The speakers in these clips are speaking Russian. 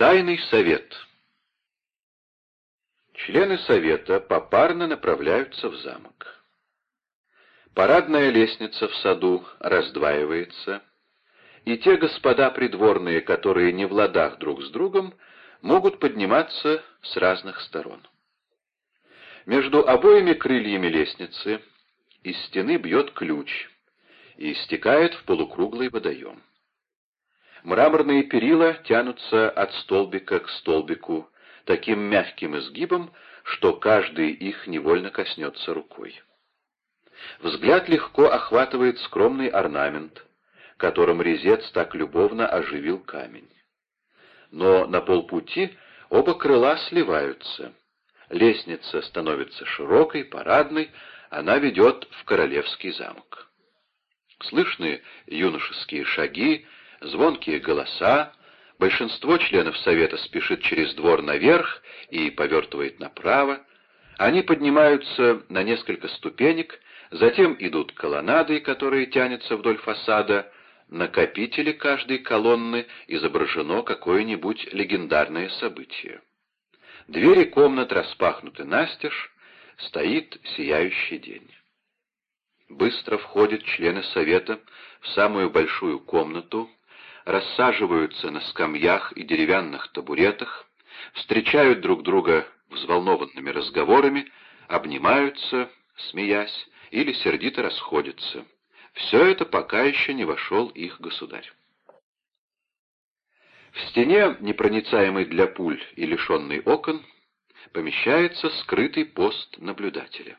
Тайный совет Члены совета попарно направляются в замок. Парадная лестница в саду раздваивается, и те господа придворные, которые не в ладах друг с другом, могут подниматься с разных сторон. Между обоими крыльями лестницы из стены бьет ключ и стекает в полукруглый водоем. Мраморные перила тянутся от столбика к столбику таким мягким изгибом, что каждый их невольно коснется рукой. Взгляд легко охватывает скромный орнамент, которым резец так любовно оживил камень. Но на полпути оба крыла сливаются. Лестница становится широкой, парадной, она ведет в королевский замок. Слышны юношеские шаги, звонкие голоса, большинство членов совета спешит через двор наверх и повертывает направо, они поднимаются на несколько ступенек, затем идут колоннады, которые тянутся вдоль фасада, на капителе каждой колонны изображено какое-нибудь легендарное событие. Двери комнат распахнуты настежь, стоит сияющий день. Быстро входят члены совета в самую большую комнату, рассаживаются на скамьях и деревянных табуретах, встречают друг друга взволнованными разговорами, обнимаются, смеясь, или сердито расходятся. Все это пока еще не вошел их государь. В стене, непроницаемой для пуль и лишенной окон, помещается скрытый пост наблюдателя.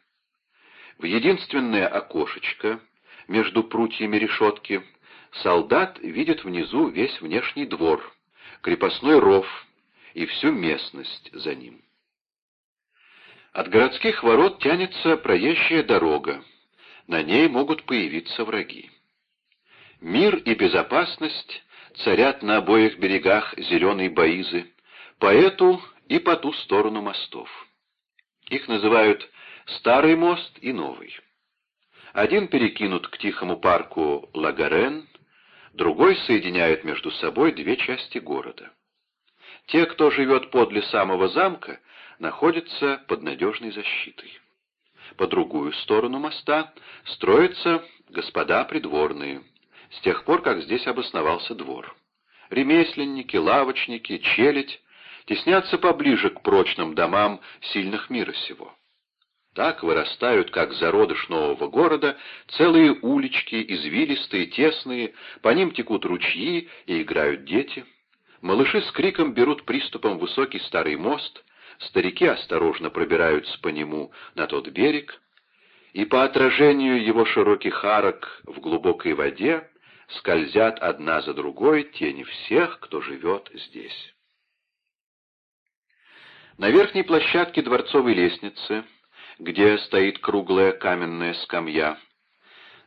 В единственное окошечко между прутьями решетки солдат видит внизу весь внешний двор, крепостной ров и всю местность за ним. От городских ворот тянется проезжая дорога, на ней могут появиться враги. Мир и безопасность царят на обоих берегах зеленой Баизы, по эту и по ту сторону мостов. Их называют Старый мост и Новый. Один перекинут к тихому парку Лагарен, другой соединяет между собой две части города. Те, кто живет подле самого замка, находятся под надежной защитой. По другую сторону моста строятся господа придворные, с тех пор, как здесь обосновался двор. Ремесленники, лавочники, челядь теснятся поближе к прочным домам сильных мира сего. Так вырастают, как зародыш нового города, целые улички, извилистые, тесные, по ним текут ручьи и играют дети. Малыши с криком берут приступом высокий старый мост, старики осторожно пробираются по нему на тот берег, и по отражению его широких арок в глубокой воде скользят одна за другой тени всех, кто живет здесь. На верхней площадке дворцовой лестницы где стоит круглая каменная скамья,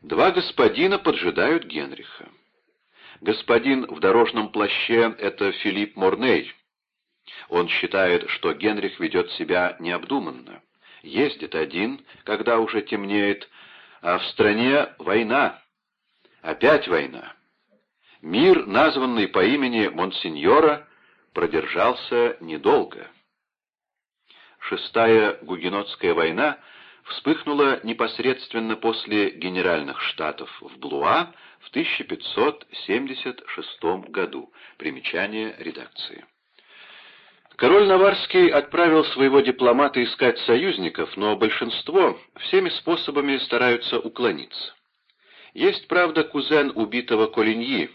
два господина поджидают Генриха. Господин в дорожном плаще — это Филипп Морней. Он считает, что Генрих ведет себя необдуманно. Ездит один, когда уже темнеет, а в стране война. Опять война. Мир, названный по имени Монсеньора, продержался недолго. Шестая Гугенотская война вспыхнула непосредственно после Генеральных Штатов в Блуа в 1576 году. Примечание редакции. Король Наварский отправил своего дипломата искать союзников, но большинство всеми способами стараются уклониться. Есть, правда, кузен убитого Колиньи.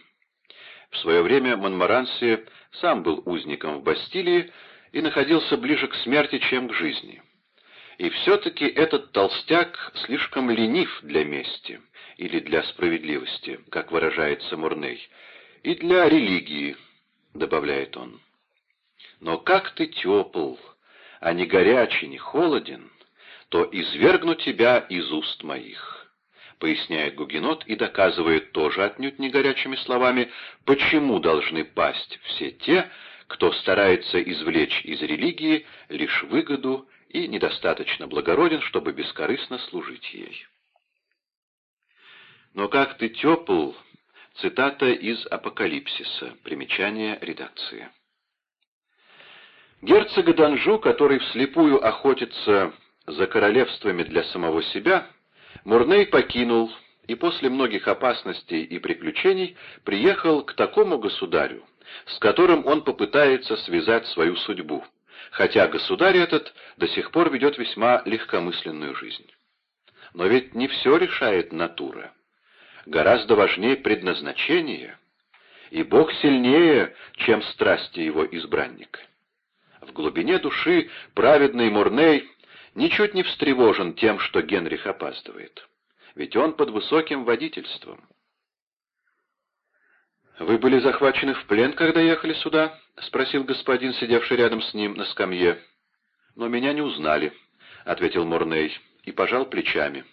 В свое время Монмаранси сам был узником в Бастилии, и находился ближе к смерти, чем к жизни. И все-таки этот толстяк слишком ленив для мести или для справедливости, как выражается Мурней, и для религии, добавляет он. Но как ты тепл, а не горячий, не холоден, то извергну тебя из уст моих, поясняет Гугенот и доказывает тоже отнюдь не горячими словами, почему должны пасть все те, кто старается извлечь из религии лишь выгоду и недостаточно благороден, чтобы бескорыстно служить ей. Но как ты тепл, цитата из Апокалипсиса, примечание редакции. Герцога Данжу, который вслепую охотится за королевствами для самого себя, Мурней покинул и после многих опасностей и приключений приехал к такому государю, с которым он попытается связать свою судьбу, хотя государь этот до сих пор ведет весьма легкомысленную жизнь. Но ведь не все решает натура. Гораздо важнее предназначение, и Бог сильнее, чем страсти его избранника. В глубине души праведный Мурней ничуть не встревожен тем, что Генрих опаздывает. Ведь он под высоким водительством. «Вы были захвачены в плен, когда ехали сюда?» — спросил господин, сидевший рядом с ним на скамье. «Но меня не узнали», — ответил Мурней и пожал плечами.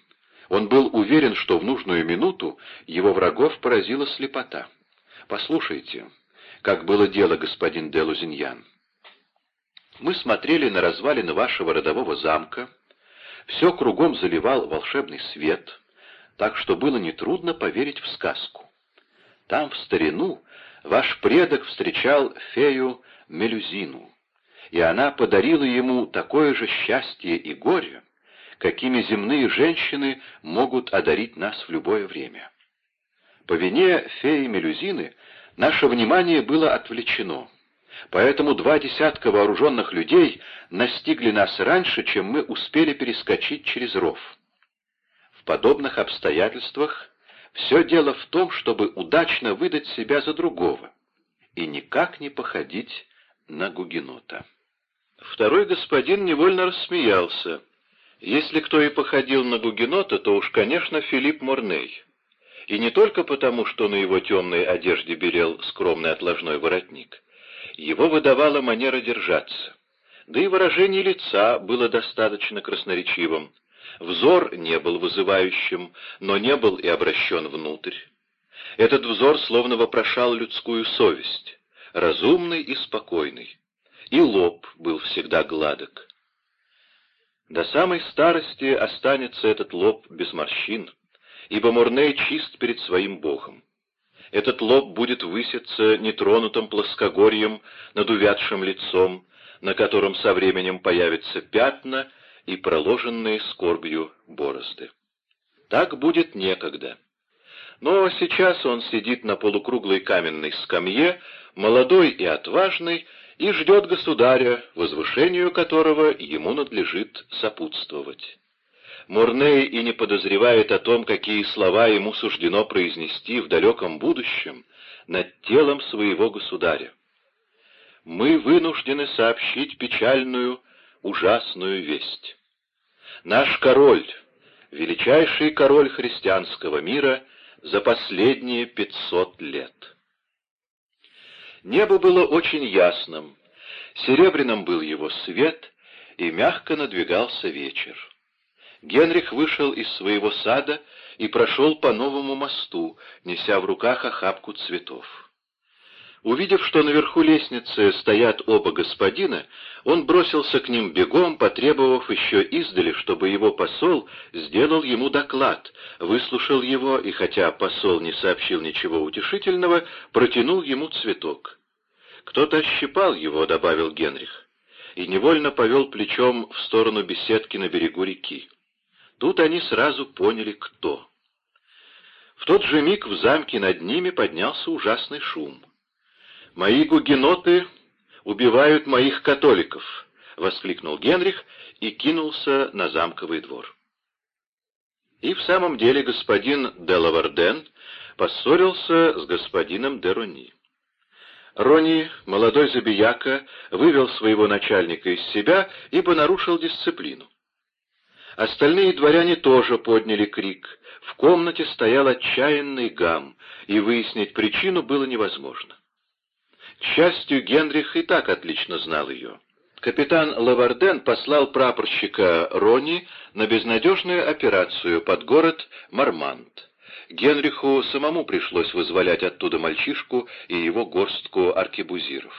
Он был уверен, что в нужную минуту его врагов поразила слепота. «Послушайте, как было дело, господин де Лузиньян. Мы смотрели на развалины вашего родового замка, все кругом заливал волшебный свет, так что было нетрудно поверить в сказку. Там, в старину, ваш предок встречал фею Мелюзину, и она подарила ему такое же счастье и горе, какими земные женщины могут одарить нас в любое время. По вине феи Мелюзины наше внимание было отвлечено, поэтому два десятка вооруженных людей настигли нас раньше, чем мы успели перескочить через ров. В подобных обстоятельствах все дело в том, чтобы удачно выдать себя за другого и никак не походить на гугенота. Второй господин невольно рассмеялся. Если кто и походил на гугенота, то уж, конечно, Филипп Морней. И не только потому, что на его темной одежде белел скромный отложной воротник. Его выдавала манера держаться. Да и выражение лица было достаточно красноречивым. Взор не был вызывающим, но не был и обращен внутрь. Этот взор словно вопрошал людскую совесть, разумный и спокойный. И лоб был всегда гладок. До самой старости останется этот лоб без морщин, ибо Мурней чист перед своим Богом. Этот лоб будет выситься нетронутым плоскогорьем над увядшим лицом, на котором со временем появятся пятна и проложенные скорбью борозды. Так будет некогда. Но сейчас он сидит на полукруглой каменной скамье, молодой и отважный, и ждет государя, возвышению которого ему надлежит сопутствовать. Мурней и не подозревает о том, какие слова ему суждено произнести в далеком будущем над телом своего государя. Мы вынуждены сообщить печальную, ужасную весть. Наш король, величайший король христианского мира за последние пятьсот лет. Небо было очень ясным, серебряным был его свет, и мягко надвигался вечер. Генрих вышел из своего сада и прошел по новому мосту, неся в руках охапку цветов. Увидев, что наверху лестницы стоят оба господина, он бросился к ним бегом, потребовав еще издали, чтобы его посол сделал ему доклад, выслушал его и, хотя посол не сообщил ничего утешительного, протянул ему цветок. «Кто-то ощипал его», — добавил Генрих, и невольно повел плечом в сторону беседки на берегу реки. Тут они сразу поняли, кто. В тот же миг в замке над ними поднялся ужасный шум. «Мои гугеноты убивают моих католиков!» — воскликнул Генрих и кинулся на замковый двор. И в самом деле господин де Лаварден поссорился с господином де Рони. Рони, молодой забияка, вывел своего начальника из себя, ибо нарушил дисциплину. Остальные дворяне тоже подняли крик. В комнате стоял отчаянный гам, и выяснить причину было невозможно. К счастью, Генрих и так отлично знал ее. Капитан Лаварден послал прапорщика Рони на безнадежную операцию под город Мармант. Генриху самому пришлось вызволять оттуда мальчишку и его горстку аркебузиров.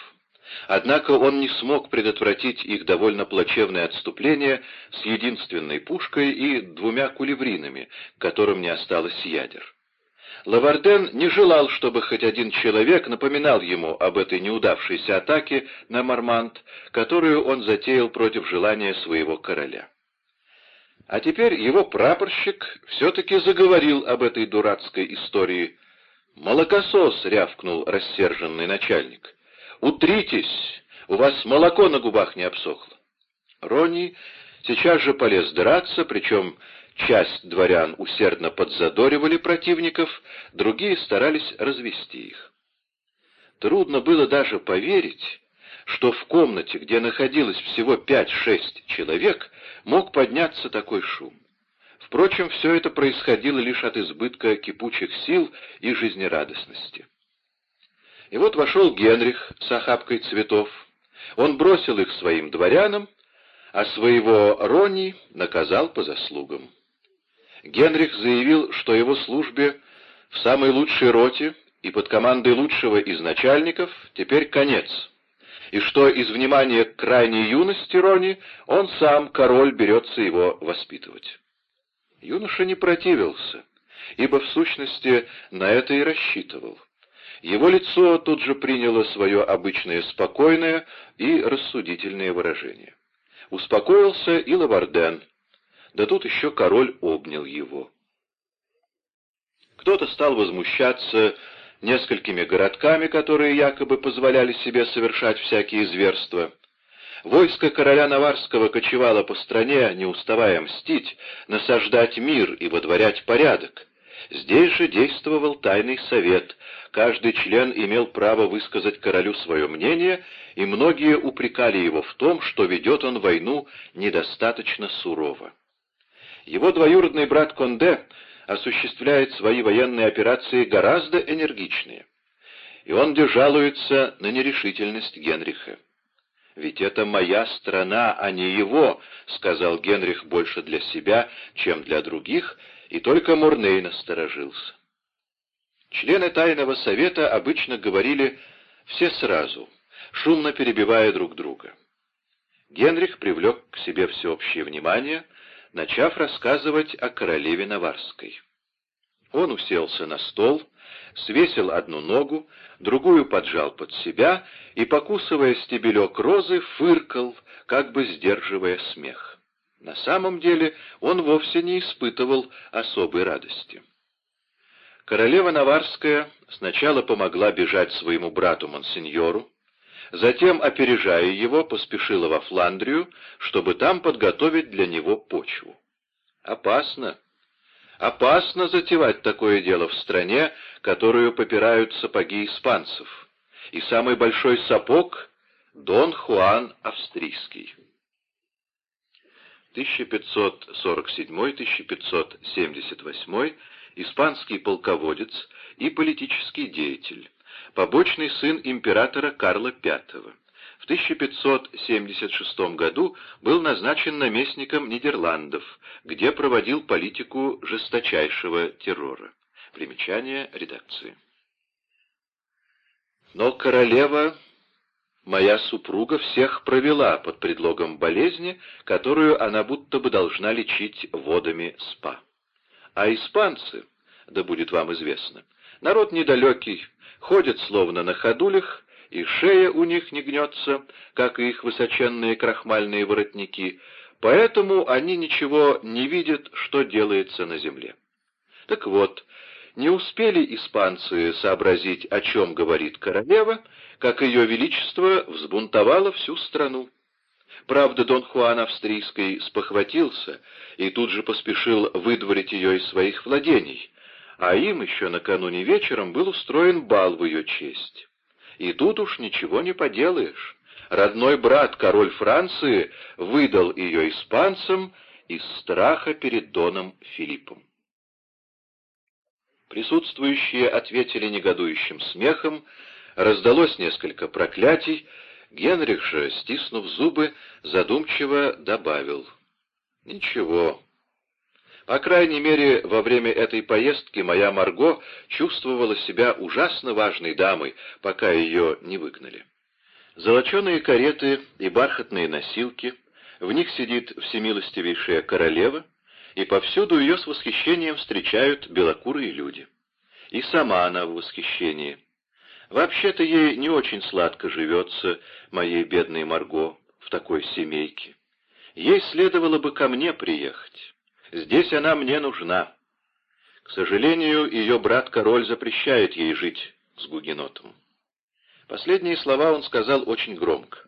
Однако он не смог предотвратить их довольно плачевное отступление с единственной пушкой и двумя кулевринами, которым не осталось ядер. Лаварден не желал, чтобы хоть один человек напоминал ему об этой неудавшейся атаке на Мармант, которую он затеял против желания своего короля. А теперь его прапорщик все-таки заговорил об этой дурацкой истории. «Молокосос!» — рявкнул рассерженный начальник. «Утритесь! У вас молоко на губах не обсохло!» Рони сейчас же полез драться, причем часть дворян усердно подзадоривали противников, другие старались развести их. Трудно было даже поверить, что в комнате, где находилось всего пять-шесть человек, мог подняться такой шум. Впрочем, все это происходило лишь от избытка кипучих сил и жизнерадостности. И вот вошел Генрих с охапкой цветов. Он бросил их своим дворянам, а своего Рони наказал по заслугам. Генрих заявил, что его службе в самой лучшей роте и под командой лучшего из начальников теперь конец — и что из внимания к крайней юности Рони он сам, король, берется его воспитывать. Юноша не противился, ибо в сущности на это и рассчитывал. Его лицо тут же приняло свое обычное спокойное и рассудительное выражение. Успокоился и Лаварден, да тут еще король обнял его. Кто-то стал возмущаться несколькими городками, которые якобы позволяли себе совершать всякие зверства. Войско короля Наварского кочевало по стране, не уставая мстить, насаждать мир и водворять порядок. Здесь же действовал тайный совет, каждый член имел право высказать королю свое мнение, и многие упрекали его в том, что ведет он войну недостаточно сурово. Его двоюродный брат Конде осуществляет свои военные операции гораздо энергичнее. И он где жалуется на нерешительность Генриха. «Ведь это моя страна, а не его», — сказал Генрих больше для себя, чем для других, и только Мурней насторожился. Члены Тайного Совета обычно говорили все сразу, шумно перебивая друг друга. Генрих привлек к себе всеобщее внимание — начав рассказывать о королеве Наварской. Он уселся на стол, свесил одну ногу, другую поджал под себя и, покусывая стебелек розы, фыркал, как бы сдерживая смех. На самом деле он вовсе не испытывал особой радости. Королева Наварская сначала помогла бежать своему брату Монсеньору, Затем, опережая его, поспешила во Фландрию, чтобы там подготовить для него почву. Опасно. Опасно затевать такое дело в стране, которую попирают сапоги испанцев. И самый большой сапог — Дон Хуан Австрийский. 1547-1578, испанский полководец и политический деятель побочный сын императора Карла V. В 1576 году был назначен наместником Нидерландов, где проводил политику жесточайшего террора. Примечание редакции. Но королева, моя супруга, всех провела под предлогом болезни, которую она будто бы должна лечить водами спа. А испанцы, да будет вам известно, народ недалекий, ходят словно на ходулях, и шея у них не гнется, как и их высоченные крахмальные воротники, поэтому они ничего не видят, что делается на земле. Так вот, не успели испанцы сообразить, о чем говорит королева, как ее величество взбунтовало всю страну. Правда, Дон Хуан Австрийский спохватился и тут же поспешил выдворить ее из своих владений, а им еще накануне вечером был устроен бал в ее честь. И тут уж ничего не поделаешь. Родной брат, король Франции, выдал ее испанцам из страха перед Доном Филиппом. Присутствующие ответили негодующим смехом, раздалось несколько проклятий, Генрих же, стиснув зубы, задумчиво добавил. «Ничего, по крайней мере, во время этой поездки моя Марго чувствовала себя ужасно важной дамой, пока ее не выгнали. Золоченые кареты и бархатные носилки, в них сидит всемилостивейшая королева, и повсюду ее с восхищением встречают белокурые люди. и сама она в восхищении. Вообще-то ей не очень сладко живется, моей бедной Марго, в такой семейке. Ей следовало бы ко мне приехать. Здесь она мне нужна. К сожалению, ее брат-король запрещает ей жить с Гугенотом. Последние слова он сказал очень громко.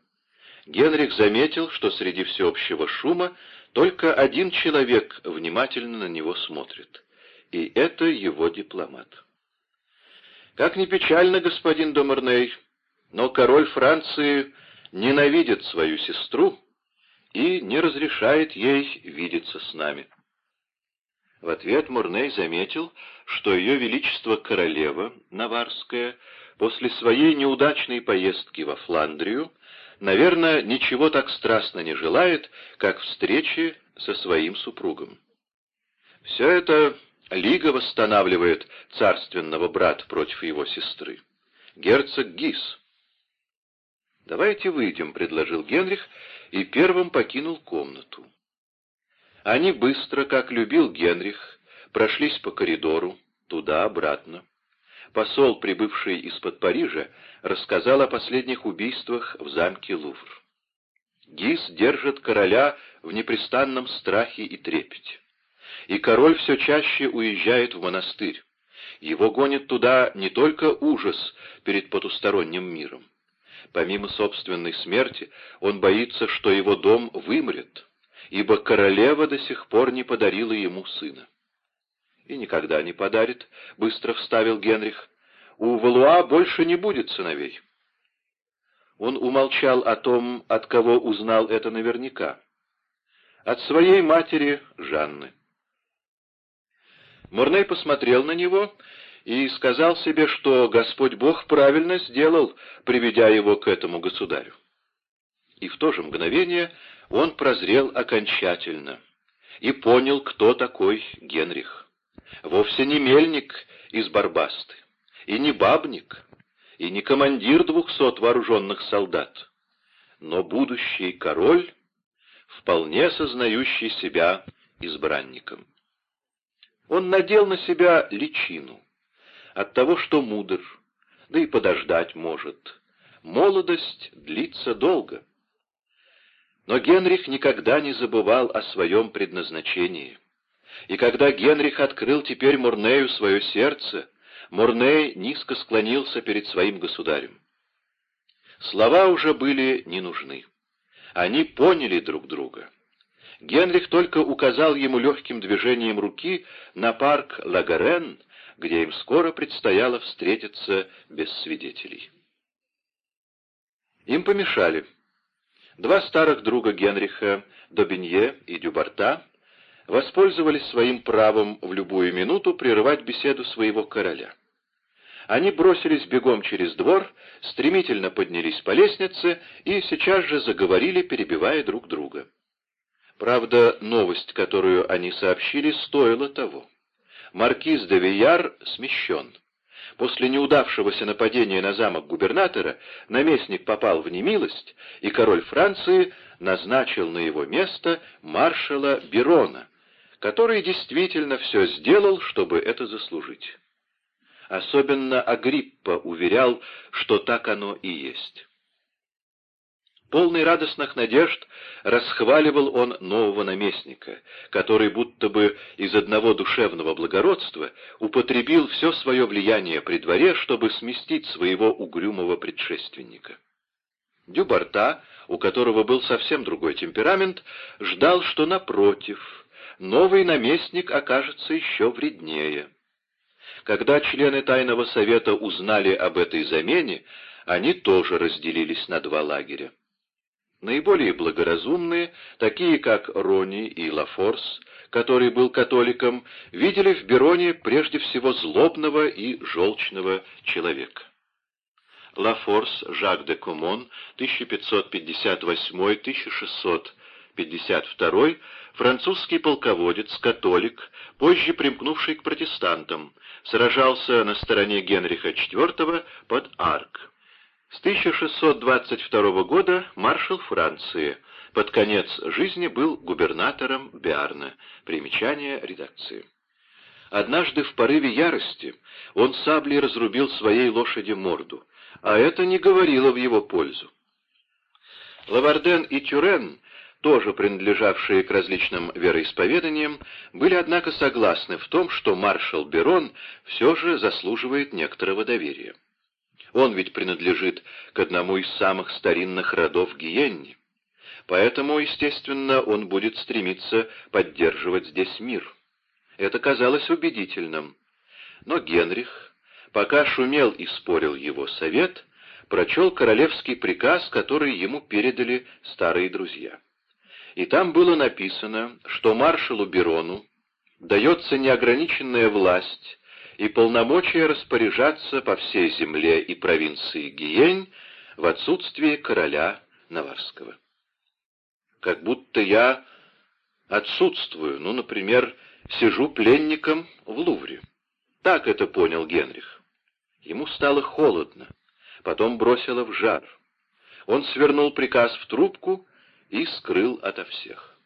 Генрих заметил, что среди всеобщего шума только один человек внимательно на него смотрит, и это его дипломат. Как ни печально, господин Домерней, но король Франции ненавидит свою сестру и не разрешает ей видеться с нами. В ответ Мурней заметил, что ее величество королева Наварская после своей неудачной поездки во Фландрию, наверное, ничего так страстно не желает, как встречи со своим супругом. Все это Лига восстанавливает царственного брата против его сестры. Герцог Гис. «Давайте выйдем», — предложил Генрих, и первым покинул комнату. Они быстро, как любил Генрих, прошлись по коридору, туда-обратно. Посол, прибывший из-под Парижа, рассказал о последних убийствах в замке Лувр. Гис держит короля в непрестанном страхе и трепете. И король все чаще уезжает в монастырь. Его гонит туда не только ужас перед потусторонним миром. Помимо собственной смерти, он боится, что его дом вымрет ибо королева до сих пор не подарила ему сына. «И никогда не подарит», — быстро вставил Генрих. «У Валуа больше не будет сыновей». Он умолчал о том, от кого узнал это наверняка. От своей матери Жанны. Мурней посмотрел на него и сказал себе, что Господь Бог правильно сделал, приведя его к этому государю. И в то же мгновение он прозрел окончательно и понял, кто такой Генрих. Вовсе не мельник из Барбасты, и не бабник, и не командир двухсот вооруженных солдат, но будущий король, вполне сознающий себя избранником. Он надел на себя личину от того, что мудр, да и подождать может. Молодость длится долго. Но Генрих никогда не забывал о своем предназначении. И когда Генрих открыл теперь Мурнею свое сердце, Мурней низко склонился перед своим государем. Слова уже были не нужны. Они поняли друг друга. Генрих только указал ему легким движением руки на парк Лагарен, где им скоро предстояло встретиться без свидетелей. Им помешали. Два старых друга Генриха, Добинье и Дюбарта, воспользовались своим правом в любую минуту прерывать беседу своего короля. Они бросились бегом через двор, стремительно поднялись по лестнице и сейчас же заговорили, перебивая друг друга. Правда, новость, которую они сообщили, стоила того. Маркиз де Вияр смещен. После неудавшегося нападения на замок губернатора наместник попал в немилость, и король Франции назначил на его место маршала Берона, который действительно все сделал, чтобы это заслужить. Особенно Агриппа уверял, что так оно и есть. Полный радостных надежд расхваливал он нового наместника, который будто бы из одного душевного благородства употребил все свое влияние при дворе, чтобы сместить своего угрюмого предшественника. Дюбарта, у которого был совсем другой темперамент, ждал, что, напротив, новый наместник окажется еще вреднее. Когда члены Тайного Совета узнали об этой замене, они тоже разделились на два лагеря. Наиболее благоразумные, такие как Рони и Лафорс, который был католиком, видели в Бероне прежде всего злобного и желчного человека. Лафорс Жак де Комон, 1558-1652, французский полководец, католик, позже примкнувший к протестантам, сражался на стороне Генриха IV под Арк. С 1622 года маршал Франции. Под конец жизни был губернатором Биарна. Примечание редакции. Однажды в порыве ярости он саблей разрубил своей лошади морду, а это не говорило в его пользу. Лаварден и Тюрен, тоже принадлежавшие к различным вероисповеданиям, были, однако, согласны в том, что маршал Берон все же заслуживает некоторого доверия. Он ведь принадлежит к одному из самых старинных родов Гиенни. Поэтому, естественно, он будет стремиться поддерживать здесь мир. Это казалось убедительным. Но Генрих, пока шумел и спорил его совет, прочел королевский приказ, который ему передали старые друзья. И там было написано, что маршалу Берону дается неограниченная власть и полномочия распоряжаться по всей земле и провинции Гиень в отсутствие короля Наварского как будто я отсутствую, ну, например, сижу пленником в Лувре. Так это понял Генрих. Ему стало холодно, потом бросило в жар. Он свернул приказ в трубку и скрыл ото всех.